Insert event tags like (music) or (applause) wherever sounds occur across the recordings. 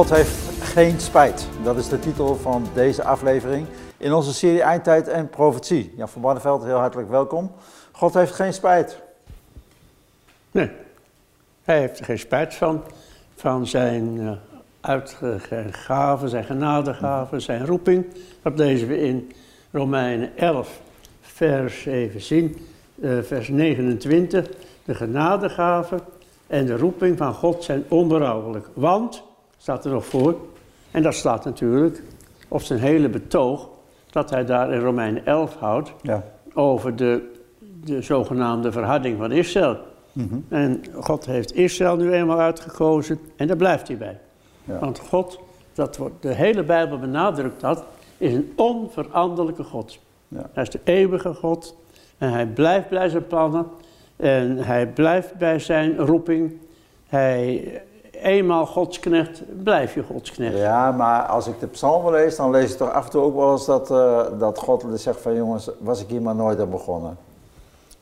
God heeft geen spijt. Dat is de titel van deze aflevering in onze serie Eindtijd en Profetie. Jan van Barneveld, heel hartelijk welkom. God heeft geen spijt. Nee, hij heeft er geen spijt van. Van zijn uh, uitgaven, zijn genadegaven, zijn roeping. Dat lezen we in Romeinen 11, vers even zien, uh, vers 29. De genadegaven en de roeping van God zijn onberouwelijk. Want, staat er nog voor, en dat staat natuurlijk op zijn hele betoog, dat hij daar in Romeinen 11 houdt, Ja. over de, de zogenaamde verharding van Israël. Mhm. En God heeft Israël nu eenmaal uitgekozen en daar blijft hij bij. Ja. Want God, dat wordt, de hele Bijbel benadrukt dat, is een onveranderlijke God. Ja. Hij is de eeuwige God en hij blijft bij zijn plannen en hij blijft bij zijn roeping. Hij, eenmaal Godsknecht, blijf je Godsknecht. Ja, maar als ik de psalmen lees, dan lees ik toch af en toe ook wel eens dat, eh, dat God zegt van jongens, was ik hier maar nooit aan begonnen.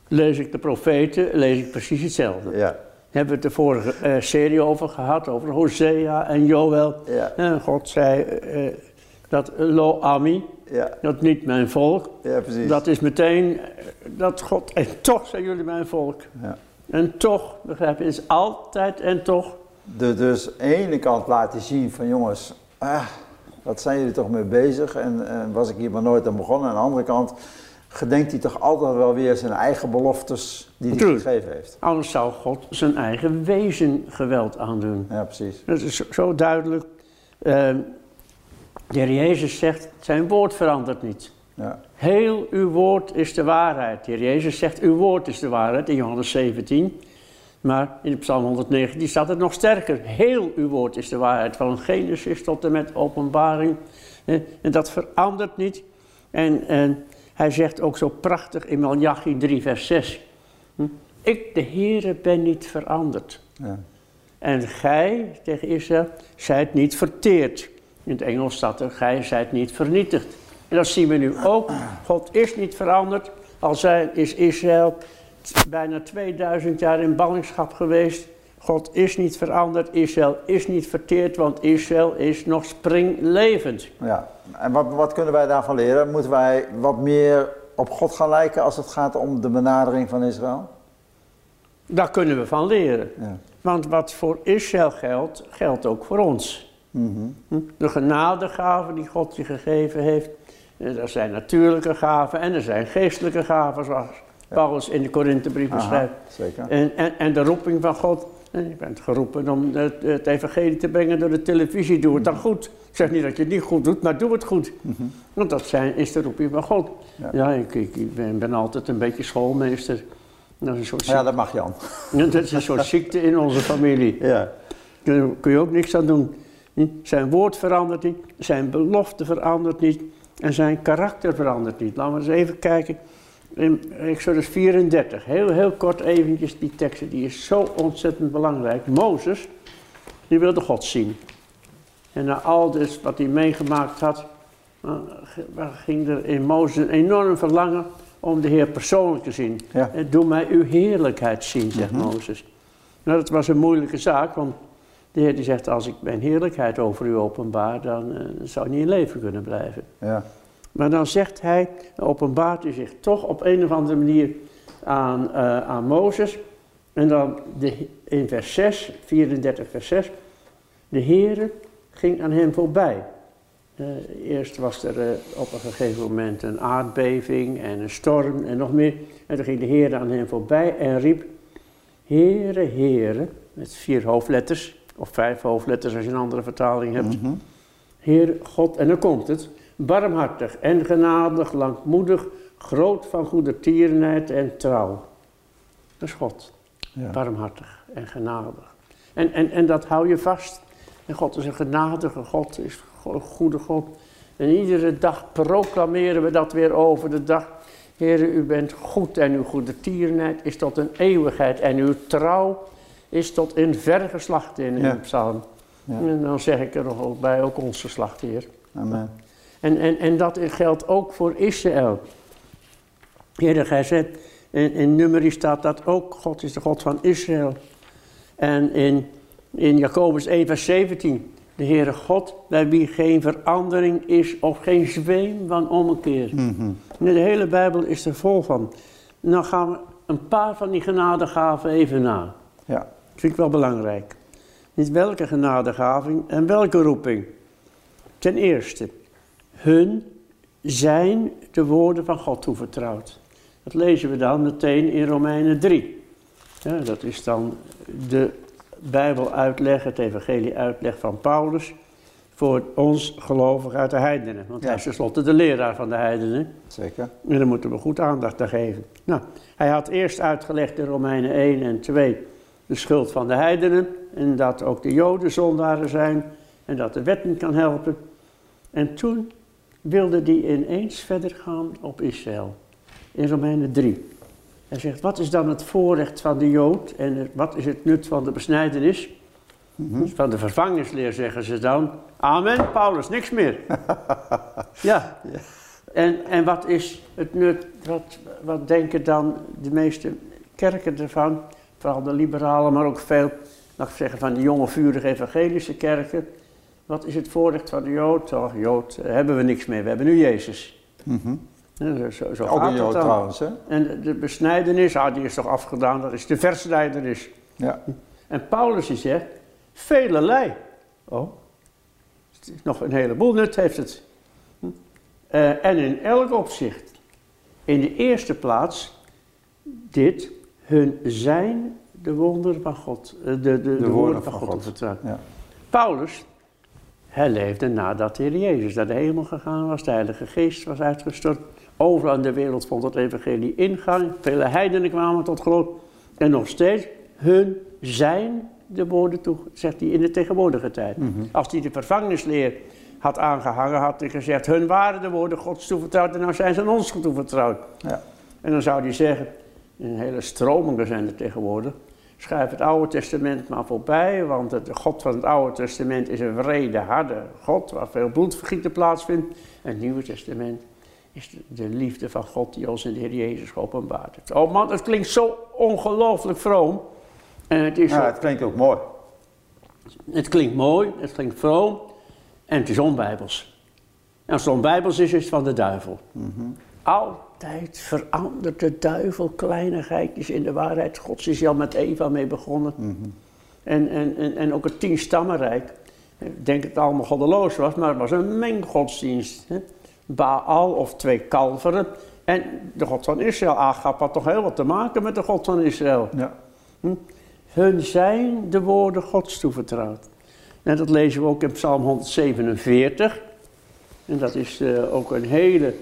Lees ik de profeten, lees ik precies hetzelfde. Ja, Hebben we het de vorige eh, serie over gehad, over Hosea en Joël. ja, En God zei eh, dat Lo Ami, ja, dat niet mijn volk, ja precies. dat is meteen eh, dat God, en toch zijn jullie mijn volk. Ja. En toch, begrijp je, is altijd en toch. De, dus aan de ene kant laat hij zien van jongens, ah, wat zijn jullie toch mee bezig en, en was ik hier maar nooit aan begonnen. Aan de andere kant gedenkt hij toch altijd wel weer zijn eigen beloftes die hij gegeven heeft. Anders zou God zijn eigen wezen geweld aandoen. Ja, precies. Dat is zo- duidelijk. Eh, de Heer Jezus zegt, zijn woord verandert niet. Ja, Heel uw woord is de waarheid. De Heer Jezus zegt, uw woord is de waarheid in Johannes 17. Maar in de Psalm 119 staat het nog sterker. Heel uw woord is de waarheid. Van Genesis tot en met openbaring. En dat verandert niet. En, en hij zegt ook zo prachtig in Malachi 3 vers 6. hm, Ik de Heere ben niet veranderd. ja, En gij, tegen Israël, zijt niet verteerd. In het Engels staat er, gij zijt niet vernietigd. En dat zien we nu ook. God is niet veranderd. Al zijn, is Israël bijna 2000 jaar in ballingschap geweest. God is niet veranderd. Israël is niet verteerd, want Israël is nog springlevend. ja. En wat, wat kunnen wij daarvan leren? Moeten wij wat meer op God gaan lijken als het gaat om de benadering van Israël? Daar kunnen we van leren. Ja. Want wat voor Israël geldt, geldt ook voor ons. Mhm. Hm? De genadegaven die God je gegeven heeft. eh, Er zijn natuurlijke gaven en er zijn geestelijke gaven, zoals Paulus in de Korinthebrief beschrijft. En, en, en de roeping van God. Je bent geroepen om het, het evangelie te brengen door de televisie. Doe het dan goed. Ik zeg niet dat je het niet goed doet, maar doe het goed. Mhm. Want dat zijn, is de roeping van God. Ja. Ja, ik, ik, ben, ben altijd een beetje schoolmeester. Dat is een soort, Ja, dat mag Jan. (laughs) dat is een soort ziekte in onze familie. Ja, Daar kun je ook niks aan doen. Hm? Zijn woord verandert niet, zijn belofte verandert niet en zijn karakter verandert niet. Laten we eens even kijken in Exodus 34. Heel, heel kort eventjes die teksten, die is zo ontzettend belangrijk. Mozes, die wilde God zien. En na al dus wat hij meegemaakt had, eh, ging er in Mozes een enorm verlangen om de Heer persoonlijk te zien. Ja. En doe mij uw heerlijkheid zien, zegt Mhm. Mozes. Nou, dat was een moeilijke zaak, want de Heer die zegt, als ik mijn heerlijkheid over u openbaar, dan eh, zou ik niet in leven kunnen blijven. ja, Maar dan zegt hij, openbaart hij zich toch op een of andere manier aan, eh, aan Mozes. En dan de, in vers 6, 34 vers 6, de Heere ging aan hem voorbij. Eh, eerst was er eh, op een gegeven moment een aardbeving en een storm en nog meer. En toen ging de Heer aan hem voorbij en riep, Heere, Heere, met vier hoofdletters, of vijf hoofdletters als je een andere vertaling hebt. Mhm. Heer God, en dan komt het, barmhartig en genadig, langmoedig, groot van goede tierenheid en trouw. Dat is God, ja. barmhartig en genadig. En, en, en dat hou je vast. En God is een genadige God, is een goede God. En iedere dag proclameren we dat weer over de dag. Heer, u bent goed en uw goede tierenheid is tot een eeuwigheid. En uw trouw is tot in verre geslachten in Ja. uw psalm. Ja. En dan zeg ik er nog ook bij, ook ons geslacht, Heer. Amen. En, en, en dat geldt ook voor Israël. Gij zegt, in, in Numeri staat dat ook, God is de God van Israël. En in, in Jacobus 1 vers 17, De Heere God, bij wie geen verandering is of geen zweem van ommekeer. Mhm. De hele Bijbel is er vol van. Nou gaan we een paar van die genadegaven even na. Ja. Dat vind ik wel belangrijk. Niet welke genadegaving en welke roeping. Ten eerste, hun zijn de woorden van God toevertrouwd. Dat lezen we dan meteen in Romeinen 3. Ja, dat is dan de Bijbeluitleg, het evangelie-uitleg van Paulus voor ons gelovig uit de heidenen. Want hij is tenslotte de leraar van de heidenen. Zeker. En daar moeten we goed aandacht aan geven. Nou, hij had eerst uitgelegd in Romeinen 1 en 2 de schuld van de heidenen. En dat ook de joden zondaren zijn. En dat de wet niet kan helpen. En toen wilde hij ineens verder gaan op Israël. In Romeinen 3. Hij zegt, wat is dan het voorrecht van de jood? En wat is het nut van de besnijdenis? Mhm. Van de vervangingsleer zeggen ze dan. Amen, Paulus, niks meer. (laughs) ja. En, en wat is het nut, wat, wat denken dan de meeste kerken ervan? Vooral de liberalen, maar ook veel, laat ik zeggen, van de jonge vurige evangelische kerken. Wat is het voorrecht van de Jood? Oh, Jood, eh, hebben we niks meer, we hebben nu Jezus. Mhm. Ja, zo, zo Ook een Jood dan. trouwens, hè? En de, de besnijdenis, ah, die is toch afgedaan, dat is de versnijdenis. Ja. En Paulus die zegt, velelei. Oh, het is nog een heleboel nut heeft het. Hm. Eh, en in elk opzicht. In de eerste plaats, dit, hun zijn de wonderen van God. eh, de, de, de, woorden van, God. Ja. Paulus, hij leefde nadat de Heer Jezus naar de hemel gegaan was, de Heilige Geest was uitgestort. Overal in de wereld vond het evangelie ingang. Vele heidenen kwamen tot geloof. En nog steeds, hun zijn de woorden toe, zegt hij in de tegenwoordige tijd. Mhm. Als hij de vervangingsleer had aangehangen, had hij gezegd, hun waren de woorden Gods toevertrouwd en nou zijn ze aan ons toevertrouwd. Ja. En dan zou hij zeggen, een hele stromingen zijn er tegenwoordig. Schrijf het Oude Testament maar voorbij, want het- de God van het Oude Testament is een wrede, harde God, waar veel bloedvergieten plaatsvindt. En het Nieuwe Testament is de, de liefde van God die ons in de Heer Jezus geopenbaard heeft. Oh man, het klinkt zo ongelooflijk vroom. En het, is Ja, zo- het klinkt ook mooi. het klinkt mooi, het klinkt vroom en het is onbijbels. En als het onbijbels is, is het van de duivel. Altijd verandert de duivel kleinigheidjes in de waarheid. Gods is al met Eva mee begonnen. en, en, en, en ook het tienstammenrijk. Ik denk dat het allemaal goddeloos was, maar het was een menggodsdienst. Hè? Baal of twee kalveren. En de God van Israël, Agap, had toch heel wat te maken met de God van Israël. Ja. Hun zijn de woorden Gods toevertrouwd. En dat lezen we ook in Psalm 147. En dat is eh, ook een hele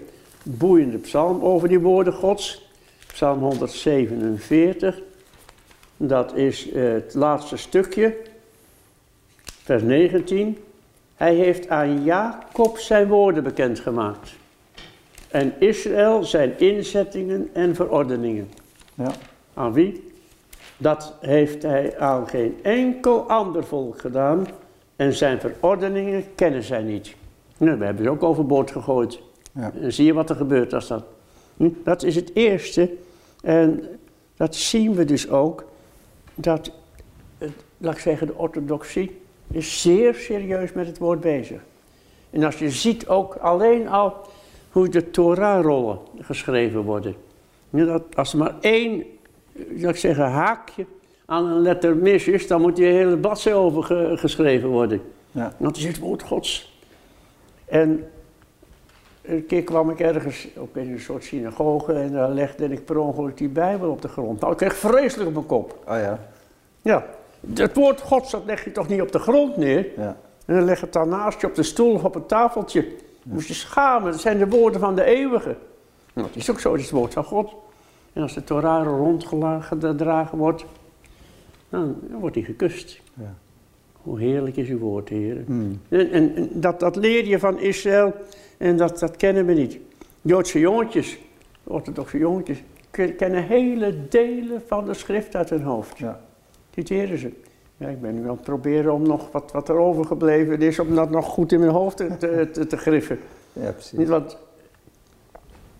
boeiende psalm over die woorden Gods. Psalm 147. Dat is het laatste stukje, vers 19. Hij heeft aan Jacob zijn woorden bekendgemaakt. En Israël zijn inzettingen en verordeningen. Ja. Aan wie? Dat heeft hij aan geen enkel ander volk gedaan. En zijn verordeningen kennen zij niet. Nou, we hebben ze ook overboord gegooid. Ja. En zie je wat er gebeurt als dat. Hm, Dat is het eerste. En dat zien we dus ook. Dat, het, laat ik zeggen, de orthodoxie is zeer serieus met het woord bezig. En als je ziet ook alleen al hoe de Torah-rollen geschreven worden. Dat, als er maar één, laat ik zeggen, haakje aan een letter mis is, dan moet die hele bladzijde over ge- geschreven worden. Ja. Want is het woord Gods. En een keer kwam ik ergens, ook in een soort synagoge, en daar legde ik per ongeluk die Bijbel op de grond. Nou, ik kreeg vreselijk op mijn kop. Oh ja. Ja, het woord Gods, dat leg je toch niet op de grond neer? Ja. En dan leg het dan naast je op de stoel of op een tafeltje. Je Moest je schamen, dat zijn de woorden van de eeuwige. Nou, het is ook zo, het is het woord van God. En als de Torah rondgedragen wordt, dan wordt hij gekust. Ja. Hoe heerlijk is uw woord, Heer. Hmm. En, en, en dat, dat leer je van Israël en dat, dat kennen we niet. Joodse jongetjes, orthodoxe jongetjes, ken- kennen hele delen van de schrift uit hun hoofd. Ja. Citeren ze. Ja, ik ben nu aan het proberen om nog wat, wat er overgebleven is, om dat nog goed in mijn hoofd te, te, griffen. Ja, precies. Niet want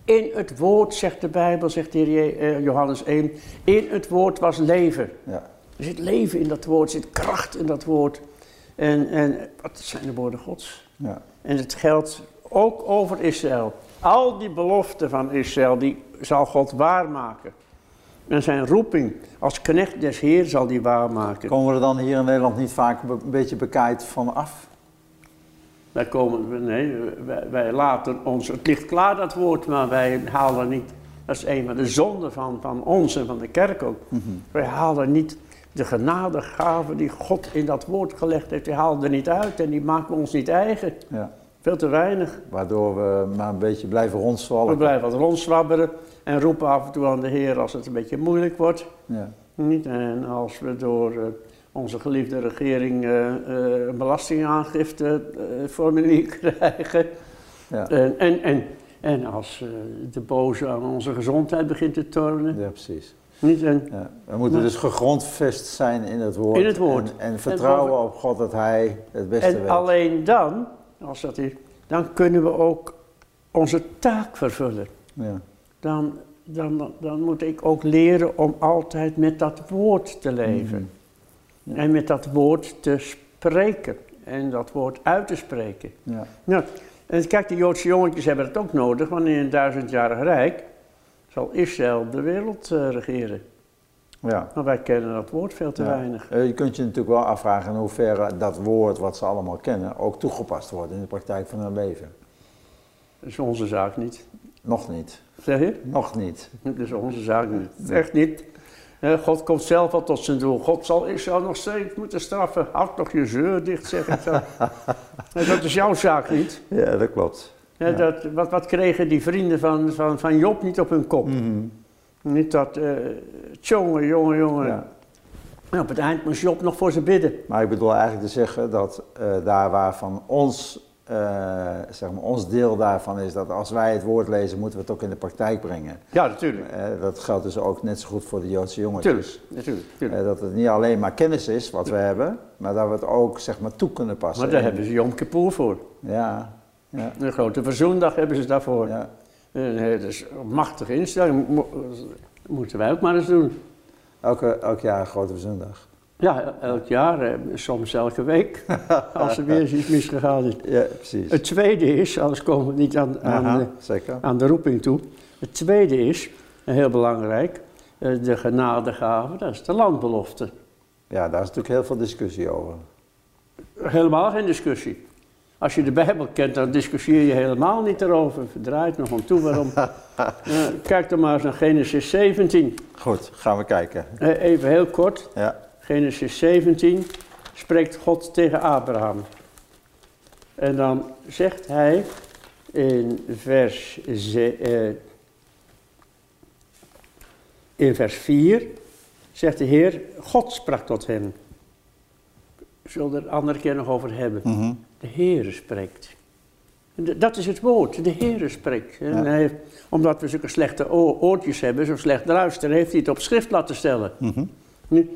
in het woord, zegt de Bijbel, zegt de Heer eh, Johannes 1, in het woord was leven. Ja. Er zit leven in dat woord, er zit kracht in dat woord. En, en dat zijn de woorden Gods. Ja. En het geldt ook over Israël. Al die beloften van Israël, die zal God waarmaken. En zijn roeping als knecht des Heer zal die waarmaken. Komen we er dan hier in Nederland niet vaak een beetje bekaaid van af? Wij komen, nee, wij, wij laten ons, het ligt klaar dat woord, maar wij halen niet, dat is een van de zonden van, van ons en van de kerk ook. Wij halen niet de genadegaven die God in dat woord gelegd heeft, die halen er niet uit en die maken we ons niet eigen. Ja. Veel te weinig. Waardoor we maar een beetje blijven We rondzwalken. blijven wat rondzwabberen en roepen af en toe aan de Heer als het een beetje moeilijk wordt. Ja. Niet? En als we door eh, onze geliefde regering eh, eh, een belastingaangifteformulier (laughs) krijgen. Ja. En, en, en, en als de boze aan onze gezondheid begint te tornen. ja, precies. Niet? En, Ja. We moeten Maar- dus gegrondvest zijn in het woord. In het woord. En, en vertrouwen op God dat Hij het beste en weet. alleen dan, als dat is, dan kunnen we ook onze taak vervullen. Ja. Dan, dan, dan moet ik ook leren om altijd met dat woord te leven. Mhm. En met dat woord te spreken. En dat woord uit te spreken. Ja. Nou, en kijk, de Joodse jongetjes hebben het ook nodig, want in een duizendjarig rijk zal Israël de wereld eh, regeren. Ja. Maar wij kennen dat woord veel te Ja. weinig. Eh, Je kunt je natuurlijk wel afvragen in hoeverre dat woord wat ze allemaal kennen ook toegepast wordt in de praktijk van hun leven. Dat is onze zaak niet. Nog niet. Zeg je? Nog niet. (laughs) Dat is onze zaak niet. Echt niet. God komt zelf al tot zijn doel. God zal Israël nog steeds moeten straffen. Houd toch je zeur dicht, zeg ik dan. (laughs) Dat is jouw zaak niet. Ja, dat klopt. Ja. dat, wat, wat kregen die vrienden van, van, van Job niet op hun kop? Mhm. Niet dat, eh jongen, jongen, jongen. Ja. En op het eind moest Job nog voor ze bidden. Maar ik bedoel eigenlijk te zeggen dat eh, daar waar van ons, eh, zeg maar, ons deel daarvan is dat als wij het woord lezen, moeten we het ook in de praktijk brengen. Ja, natuurlijk. Dat geldt dus ook net zo goed voor de Joodse jongetjes. Natuurlijk, natuurlijk. natuurlijk. Dat het niet alleen maar kennis is wat we hebben, maar dat we het ook zeg maar toe kunnen passen. maar daar En- hebben ze Yom Kippur voor. Ja, ja, De grote verzoendag hebben ze daarvoor. ja. Eh, dat is een machtige instelling. Mo- moeten wij ook maar eens doen. Elke, elk jaar een grote zondag. Ja, elk jaar, eh, soms elke week, (laughs) als er weer eens iets misgegaan is. Ja, precies. Het tweede is, anders komen we niet aan, aan, Aha, de, aan de roeping toe. Het tweede is, eh, heel belangrijk, de genadegave, dat is de landbelofte. Ja, daar is natuurlijk heel veel discussie over. Helemaal geen discussie. Als je de Bijbel kent, dan discussieer je helemaal niet erover. Verdraait nog om toe waarom. (laughs) Kijk dan maar eens naar Genesis 17. Goed, gaan we kijken. Eh, even heel kort. Ja, Genesis 17 spreekt God tegen Abraham. En dan zegt hij in vers, eh, in vers 4, zegt de Heer, God sprak tot hem. We zullen er een andere keer nog over hebben. mhm. De Heere spreekt. De- Dat is het woord, de Heere spreekt. En Ja. hij heeft- omdat we zulke slechte oortjes hebben, zo slecht luisteren, heeft hij het op schrift laten stellen. Mhm. Nu,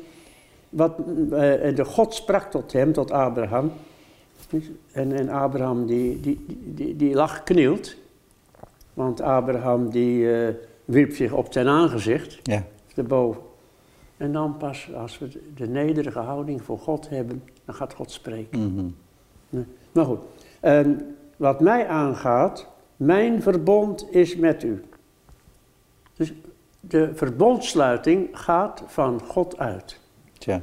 wat, eh, de God sprak tot hem, tot Abraham. En, en Abraham die, die, die, die lag knield. Want Abraham die eh, wierp zich op zijn aangezicht, ja. erboven. En dan pas, als we de- de nederige houding voor God hebben, dan gaat God spreken. Mhm. Maar goed, en wat mij aangaat, mijn verbond is met u. Dus de verbondsluiting gaat van God uit. Tja.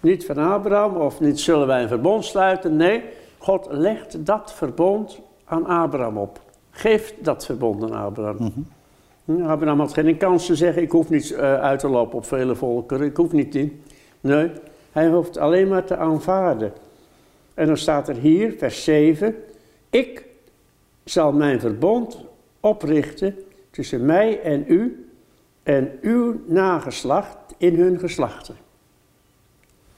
Niet van Abraham of niet zullen wij een verbond sluiten. Nee, God legt dat verbond aan Abraham op. Geeft dat verbond aan Abraham. Mhm. Hm, Abraham had geen kans te zeggen, ik hoef niet eh, uit te lopen op vele volkeren, ik hoef niet in. Nee, hij hoeft alleen maar te aanvaarden. En dan staat er hier, vers 7, ik zal mijn verbond oprichten tussen mij en u en uw nageslacht in hun geslachten.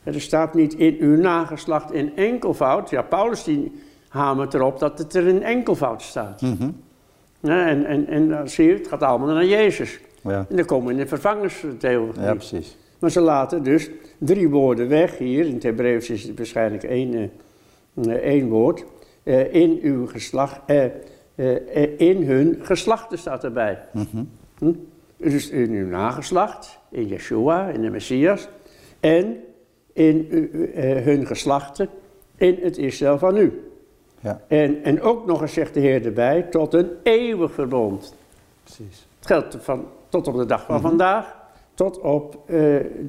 En er staat niet in uw nageslacht in enkelvoud. Ja, Paulus die hamert erop dat het er in enkelvoud staat. Ja, en, en, en dan zie je, het gaat allemaal naar Jezus. Ja. En dan komen we in de vervangerstheologie. ja, precies. Maar ze laten dus drie woorden weg hier. In het Hebreeuws is het waarschijnlijk één, eh, eh, één woord. Eh, in uw geslacht, in hun geslachten staat erbij. Mhm. Hm? Dus in uw nageslacht, in Yeshua, in de Messias. En in u- u- hun geslachten, in het Israël van nu. Ja, En, en ook nog eens zegt de Heer erbij, tot een eeuwig verbond. precies. Het geldt van, tot op de dag van Mhm. vandaag, tot op eh,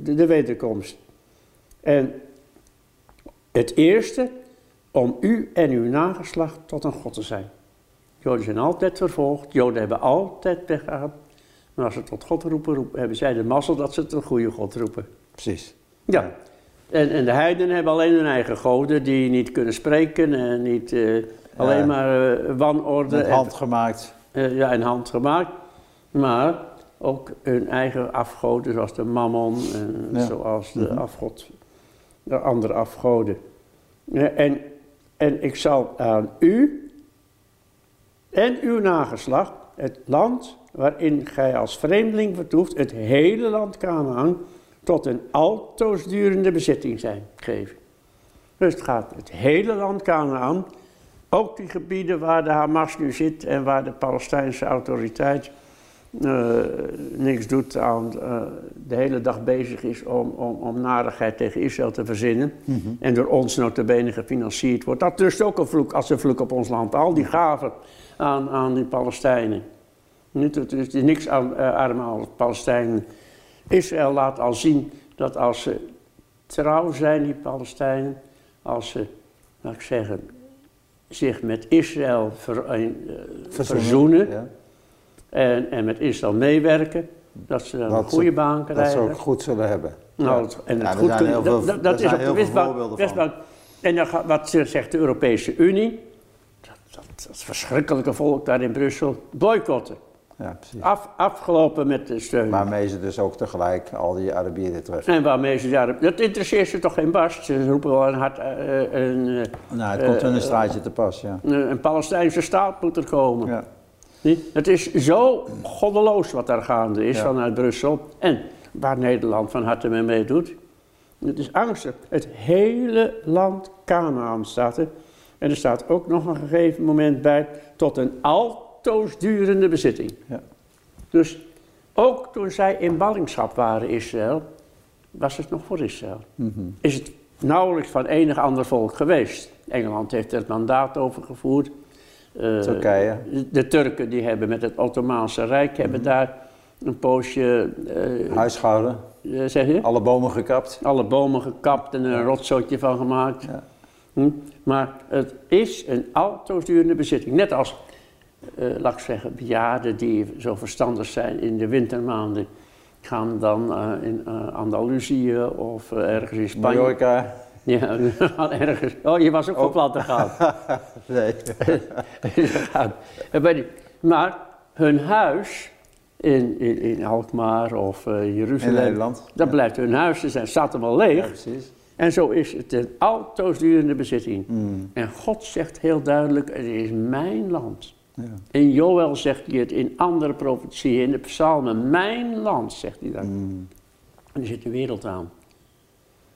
de, de wederkomst. En het eerste, om u en uw nageslacht tot een God te zijn. Joden zijn altijd vervolgd, Joden hebben altijd pech gehad. Maar als ze tot God roepen, roepen hebben zij de mazzel dat ze tot een goede God roepen. Precies. Ja. En, en de heidenen hebben alleen hun eigen goden die niet kunnen spreken en niet eh, alleen maar eh, wanorde. Met en- hand gemaakt. eh, ja, in hand gemaakt. Maar ook hun eigen afgoden, zoals de mammon en zoals de Mhm. afgod, de andere afgoden. En, en ik zal aan u en uw nageslacht het land waarin gij als vreemdeling vertoeft, het hele land Canaan, tot een altoosdurende bezitting zijn geven. Dus het gaat het hele land Canaan, ook die gebieden waar de Hamas nu zit en waar de Palestijnse autoriteit eh, niks doet aan, eh, de hele dag bezig is om, om, om narigheid tegen Israël te verzinnen. Mhm. En door ons notabene gefinancierd wordt. Dat rust ook een vloek, als een vloek op ons land. Al die gaven aan, aan die Palestijnen. Niet, het is niks aan eh, arme Palestijnen. Israël laat al zien dat als ze trouw zijn, die Palestijnen, als ze, laat ik zeggen, zich met Israël ver- eh, verzoenen Ja. en, en met Israël meewerken, dat ze dan Dat een ze- goede baan Dat ze krijgen. ook goed zullen hebben. Nou, Ja. en het goed kunnen, veel- dat, is op de veel Westbank. voorbeelden van. Westbank. En dan gaat, wat ze- zegt de Europese Unie, dat, dat, dat verschrikkelijke volk daar in Brussel, boycotten. Ja, precies. Af, afgelopen met de steun. Waarmee ze dus ook tegelijk al die Arabieren terug. en waarmee ze daar, dat interesseert ze toch geen barst. Ze roepen wel een hard, eh, eh, een, eh, Nou, het komt hun een straatje te pas, ja. een, een Palestijnse staat moet er komen. ja. Niet? Het is zo goddeloos wat daar gaande is Ja. vanuit Brussel. En waar Nederland van harte mee meedoet. Het is angstig. Het hele land Canaan staat er. En er staat ook nog een gegeven moment bij tot een altoosdurende bezitting. Ja. Dus ook toen zij in ballingschap waren, Israël, was het nog voor Israël. Mhm. Is het nauwelijks van enig ander volk geweest. Engeland heeft er het mandaat overgevoerd. Eh, Turkije. de Turken die hebben met het Ottomaanse Rijk hebben daar een poosje, eh, Huishouden, eh, zeg je, alle bomen gekapt. alle bomen gekapt en er een rotzootje van gemaakt. Ja. Hm? Maar het is een altoosdurende bezitting. Net als, eh, laat ik zeggen, bejaarden die zo verstandig zijn in de wintermaanden. Gaan dan eh, in eh, Andalusië of ergens in Spanje. Mallorca. Ja, (laughs) ergens. Oh, je was ook op platte gaan. (laughs) Nee. (laughs) Maar hun huis in, in, in Alkmaar of eh, In Jeruzalem, Nederland. dat Ja. blijft hun huis, ze zijn, staat wel Ja, leeg. precies. En zo is het een altoosdurende bezitting. Mm. En God zegt heel duidelijk, het is mijn land. Ja. In Joël zegt hij het, in andere profetieën, in de psalmen, mijn land, zegt hij dan. Mm. En er zit de wereld aan.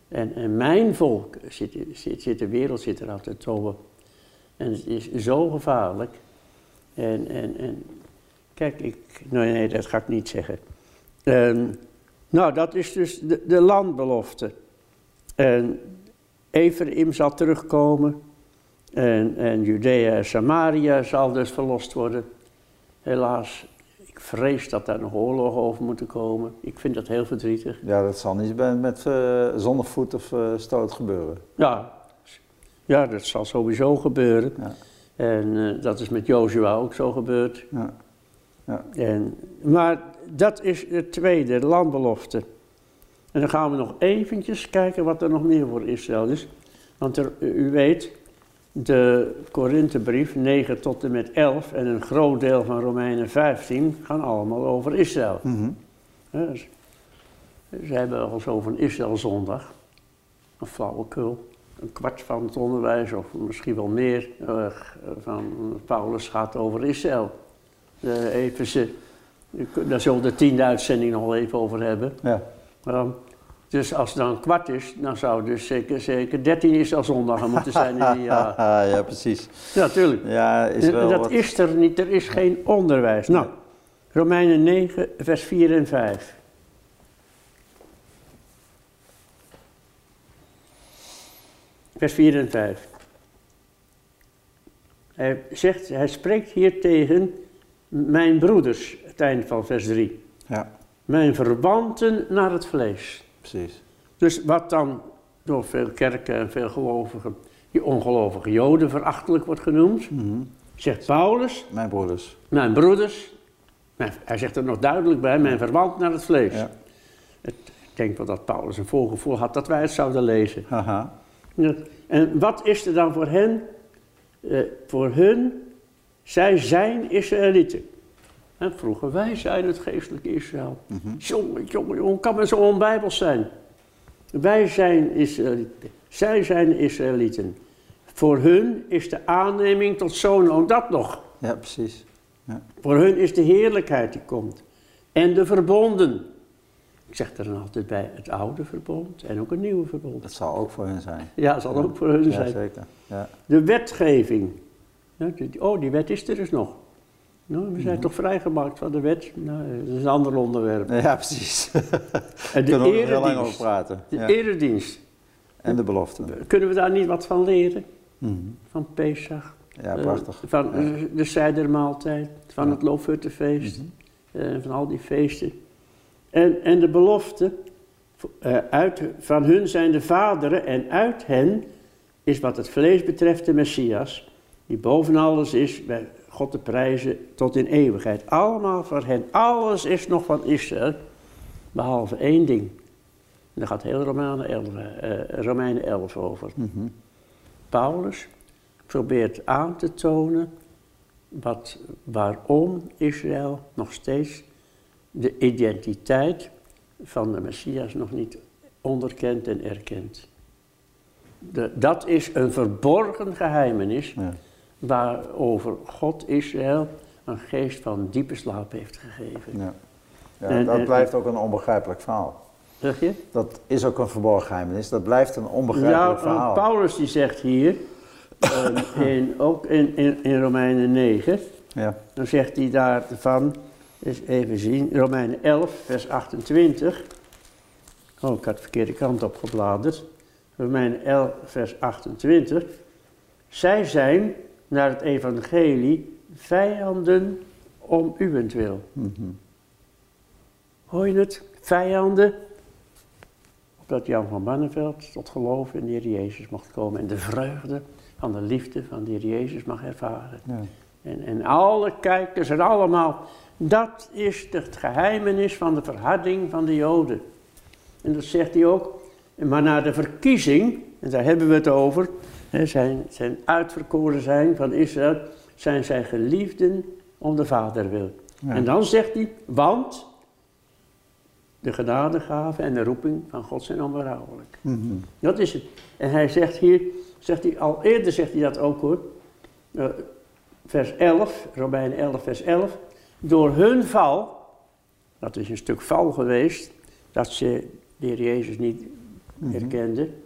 En, en mijn volk zit, zit, zit de wereld zit er aan te tobben. En het is zo gevaarlijk. En, en, en kijk, ik, nee, nee, dat ga ik niet zeggen. Ehm, nou, dat is dus de, de landbelofte. En Ephraim zal terugkomen. En, en Judea en Samaria zal dus verlost worden. Helaas, ik vrees dat daar nog oorlogen over moeten komen. Ik vind dat heel verdrietig. ja, dat zal niet bij- met eh, zonder voet of eh, stoot gebeuren. Ja, ja, dat zal sowieso gebeuren. Ja. En eh, dat is met Joshua ook zo gebeurd. Ja. En, maar dat is het tweede, de landbelofte. En dan gaan we nog eventjes kijken wat er nog meer voor Israël is. Want er, u weet, de Korinthebrief 9 tot en met 11 en een groot deel van Romeinen 15 gaan allemaal over Israël. Mhm. Dus- Ze hebben al zo van Israël zondag, een flauwekul. Een kwart van het onderwijs, of misschien wel meer, eh, van Paulus gaat over Israël. De Efeze, daar zullen we de tiende uitzending nog wel even over hebben. Ja. Ehm, dus als het dan kwart is, dan zou dus zeker, zeker 13 Israël zondagen moeten zijn in een (laughs) jaar. ja, precies. Ja, tuurlijk. Ja, is wel dat wat... is er niet, er is geen onderwijs. Nou, Romeinen 9, vers 4 en 5. vers 4 en 5. Hij, zegt, hij spreekt hier tegen mijn broeders, het einde van vers 3. Ja, Mijn verwanten naar het vlees. Precies. Dus wat dan door veel kerken en veel gelovigen, die ongelovige joden verachtelijk wordt genoemd, Mhm. zegt Paulus, Mijn broeders. mijn broeders, hij zegt er nog duidelijk bij, mijn verwant naar het vlees. Ja. Het, ik denk wel dat Paulus een voorgevoel had dat wij het zouden lezen. En wat is er dan voor hen? Eh, voor hun, zij zijn Israëlieten. En vroeger, wij zijn het geestelijke Israël. Mhm. Jongen, jongen, jongen, kan men zo onbijbels zijn? Wij zijn Israëlieten. Zij zijn Israëlieten. Voor hun is de aanneming tot zoon ook dat nog. Ja, precies. Voor hun is de heerlijkheid die komt. En de verbonden. Ik zeg er dan altijd bij het oude verbond en ook een nieuwe verbond. Dat zal ook voor hen zijn. Ja, dat zal ook voor hun Ja, zijn. zeker. Ja. De wetgeving. Ja, Oh, die wet is er dus nog. Nou, we zijn toch vrijgemaakt van de wet? Nou, dat is een ander onderwerp. ja, precies. (laughs) En de kunnen we nog heel lang over praten. De Ja. eredienst. En de beloften. Kunnen we daar niet wat van leren? Mhm. Van Pesach? Ja, eh, prachtig. van Ja. eh, de Seidermaaltijd, van Ja. het Loofhuttenfeest, Mhm. eh, van al die feesten. En, en de belofte, eh, uit, van hun zijn de vaderen en uit hen is wat het vlees betreft de Messias, die boven alles is, bij God te prijzen tot in eeuwigheid. Allemaal voor hen, alles is nog van Israël, behalve één ding. En daar gaat heel Romeinen 11, eh, Romeinen 11 over. Mhm. Paulus probeert aan te tonen wat, waarom Israël nog steeds de identiteit van de Messias nog niet onderkent en erkent. De, dat is een verborgen geheimenis Ja. Waarover God Israël een geest van diepe slaap heeft gegeven. Ja. Ja, En- dat en- blijft ook een onbegrijpelijk verhaal. Zeg je? Dat is ook een verborgen geheimenis. Dat blijft een onbegrijpelijk Ja, verhaal. Paulus die zegt hier, ehm, (coughs) in, ook in, in, in Romeinen 9, Ja. Dan zegt hij daarvan, eens even zien, Romeinen 11, vers 28. Oh, ik had de verkeerde kant op gebladerd. Romeinen 11, vers 28. Zij zijn naar het evangelie vijanden om uwentwil. Mhm. Hoor je het? Vijanden. Opdat Jan van Banneveld tot geloof in de Heer Jezus mocht komen en de vreugde van de liefde van de Heer Jezus mag ervaren. Ja. En, en alle kijkers en allemaal, dat is het geheimenis van de verharding van de Joden. En dat zegt hij ook. Maar na de verkiezing, en daar hebben we het over, zijn, zijn uitverkoren zijn van Israël, zijn zij geliefden om de Vader wil. Ja. En dan zegt hij, want de genadegave en de roeping van God zijn onberouwelijk. Mhm. Dat is het. En hij zegt hier, zegt hij, al eerder zegt hij dat ook hoor. Eh, vers 11, Romeinen 11, vers 11. Door hun val, dat is een stuk val geweest, dat ze de Heer Jezus niet Mhm. herkenden,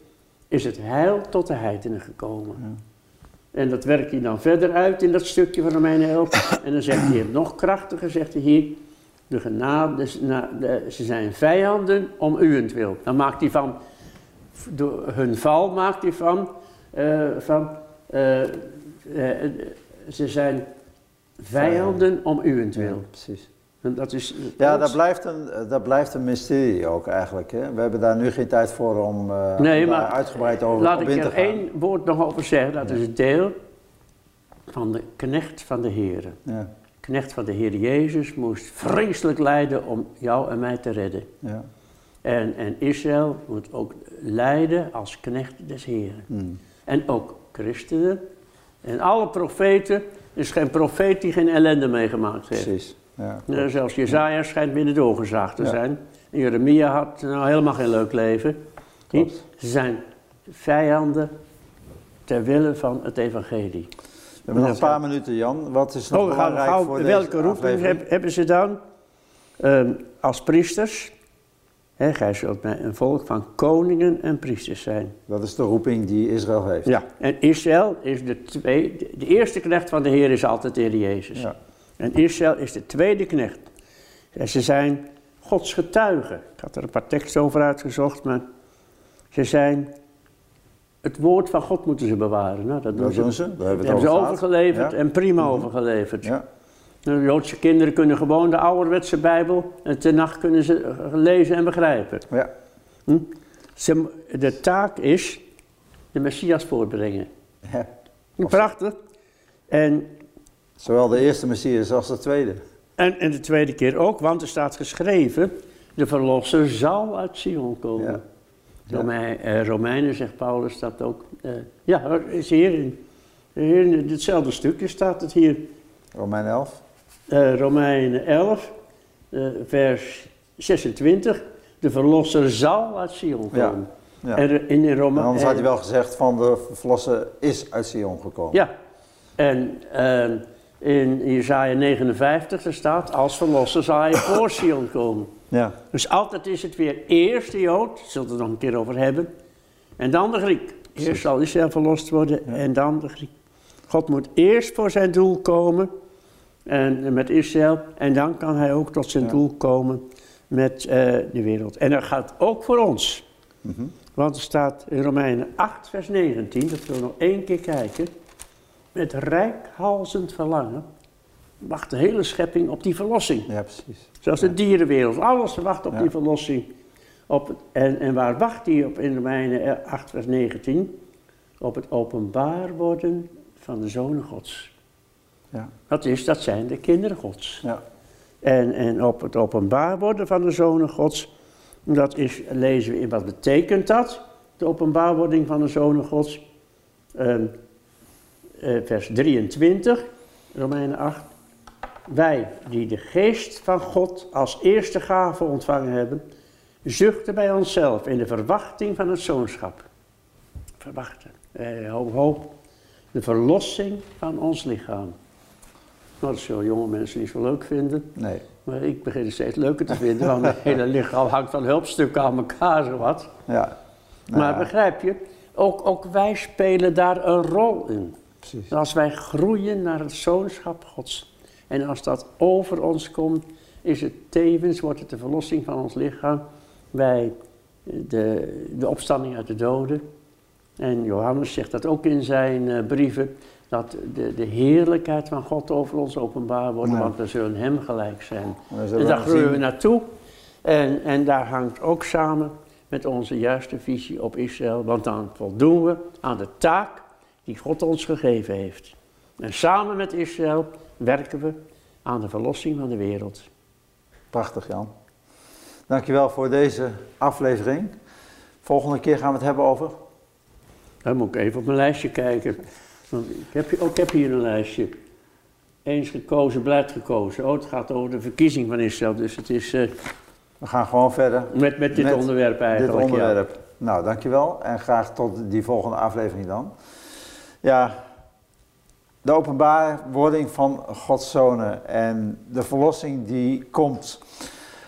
is het heil tot de heidenen gekomen. Ja. En dat werkt hij dan verder uit in dat stukje van Romeinen 11. (coughs) En dan zegt hij het nog krachtiger, zegt hij hier. De genade, na- de- ze zijn vijanden om uwentwil. Dan maakt hij van, door hun val maakt hij van, eh, van eh, eh, ze zijn vijanden om Ja, uwentwil. precies. En dat is Ja, dat blijft, een, dat blijft een mysterie ook eigenlijk. Hè? We hebben daar nu geen tijd voor om eh, Nee, om daar maar uitgebreid over Laat op ik in te er gaan. één woord nog over zeggen. Dat is het deel van de knecht van de Heer. Ja, knecht van de Heer Jezus moest vreselijk lijden om jou en mij te redden. ja. En, en Israël moet ook lijden als knecht des Heeren. Mm. En ook christenen. En alle profeten, er is geen profeet die geen ellende meegemaakt heeft. Precies. Ja, Ja, zelfs Jezaja schijnt binnen doorgezaagd te zijn. En Jeremia had nou helemaal geen leuk leven. Klopt. Ze zijn vijanden ter wille van het evangelie. We hebben nog een paar minuten, Jan. Wat is nog Oh, gaan belangrijk gauw, voor welke roeping heb- hebben ze dan? Ehm, als priesters. Hè, gij zult mij een volk van koningen en priesters zijn. Dat is de roeping die Israël heeft. Ja, en Israël is de tweede. De eerste knecht van de Heer is altijd de Heer Jezus. Ja. En Israël is de tweede knecht. En ze zijn Gods getuigen. Ik had er een paar teksten over uitgezocht, maar ze zijn het woord van God moeten ze bewaren. Nou, dat doen Dat ze. doen ze, daar hebben Dat ze overgeleverd Ja. en prima overgeleverd. Ja, De Joodse kinderen kunnen gewoon de ouderwetse Bijbel en ten nacht kunnen ze eh, lezen en begrijpen. ja. Ze, de taak is de Messias voortbrengen. ja. Prachtig. En, Zowel de eerste Messias als de tweede. en, en de tweede keer ook, want er staat geschreven, de verlosser zal uit Sion komen. Ja. Ja. Romei- eh, Romeinen, zegt Paulus, dat ook. eh, ja, is hier in, hier in hetzelfde stukje staat het hier. Romein 11. Eh, Romeinen 11, eh, vers 26. De verlosser zal uit Sion komen. Ja. En in, En Rome, anders had en- hij wel gezegd van de verlossen is uit Sion gekomen. Ja, en eh, in Isaiah 59 er staat, als verlosser zal hij voor Sion komen. Ja. Dus altijd is het weer eerst de Jood, zullen we het nog een keer over hebben, en dan de Griek. Eerst zal Israël verlost worden en dan de Griek. God moet eerst voor zijn doel komen en, met Israël en dan kan hij ook tot zijn Ja. doel komen met eh, de wereld. En dat gaat ook voor ons. Mhm. Want er staat in Romeinen 8, vers 19, dat we nog één keer kijken. Met rijkhalzend verlangen wacht de hele schepping op die verlossing. ja, precies. Zoals de dierenwereld, alles wacht op die verlossing. Op, en, en waar wacht die op in Romeinen 8, vers 19? Op het openbaar worden van de zonen gods. Ja. Dat is, dat zijn de kinderen gods. Ja. En, en op het openbaar worden van de zonen gods, dat is, lezen we in wat betekent dat, de openbaarwording van de zonen gods. Ehm, eh, vers 23, Romeinen 8. Wij die de geest van God als eerste gave ontvangen hebben, zuchten bij onszelf in de verwachting van het zoonschap. Verwachten, eh, hoop, hoop, de verlossing van ons lichaam. Nou, dat zullen jonge mensen niet zo leuk vinden. Nee. Maar ik begin het steeds leuker te vinden, want mijn hele (laughs) lichaam hangt van hulpstukken aan elkaar zowat. Ja. Nou maar ja, begrijp je, ook, ook wij spelen daar een rol in. Precies. Als wij groeien naar het zoonschap Gods. En als dat over ons komt, is het tevens, wordt het de verlossing van ons lichaam bij de, de opstanding uit de doden. En Johannes zegt dat ook in zijn eh, brieven, dat de, de heerlijkheid van God over ons openbaar wordt, Ja. want we zullen hem gelijk zijn. En daar groeien we naartoe. En, en daar hangt ook samen met onze juiste visie op Israël. Want dan voldoen we aan de taak die God ons gegeven heeft. En samen met Israël werken we aan de verlossing van de wereld. Prachtig, Jan. Dankjewel voor deze aflevering. Volgende keer gaan we het hebben over. Dan moet ik even op mijn lijstje kijken. Want ik heb, hier- ik heb hier een lijstje. Eens gekozen, blijft gekozen. Oh, het gaat over de verkiezing van Israël. Dus het is eh, We gaan gewoon verder. met, met dit Met onderwerp eigenlijk. dit ja. onderwerp. Nou, dankjewel en graag tot die volgende aflevering dan. Ja, de openbaarwording van Gods zonen en de verlossing die komt.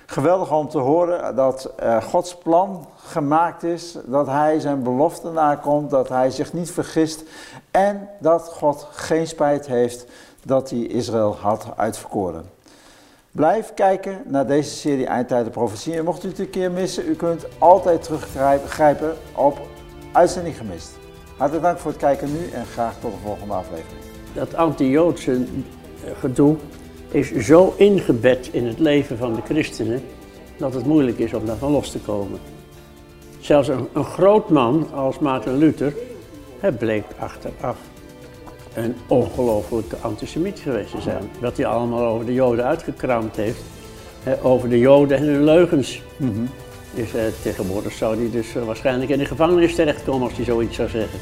Geweldig om te horen dat eh, Gods plan gemaakt is, dat Hij zijn belofte nakomt, dat Hij zich niet vergist en dat God geen spijt heeft dat hij Israël had uitverkoren. Blijf kijken naar deze serie Eindtijden Profetie. En mocht u het een keer missen, u kunt altijd teruggrijpen op Uitzending Gemist. Hartelijk dank voor het kijken nu en graag tot de volgende aflevering. dat anti-Joodse gedoe is zo ingebed in het leven van de christenen dat het moeilijk is om daarvan los te komen. Zelfs een, een groot man als Maarten Luther, hij bleek achteraf een ongelofelijke antisemiet geweest te zijn. Wat hij allemaal over de Joden uitgekramd heeft, hè, over de Joden en hun leugens. Dus eh, tegenwoordig zou hij dus eh, waarschijnlijk in de gevangenis terechtkomen als hij zoiets zou zeggen.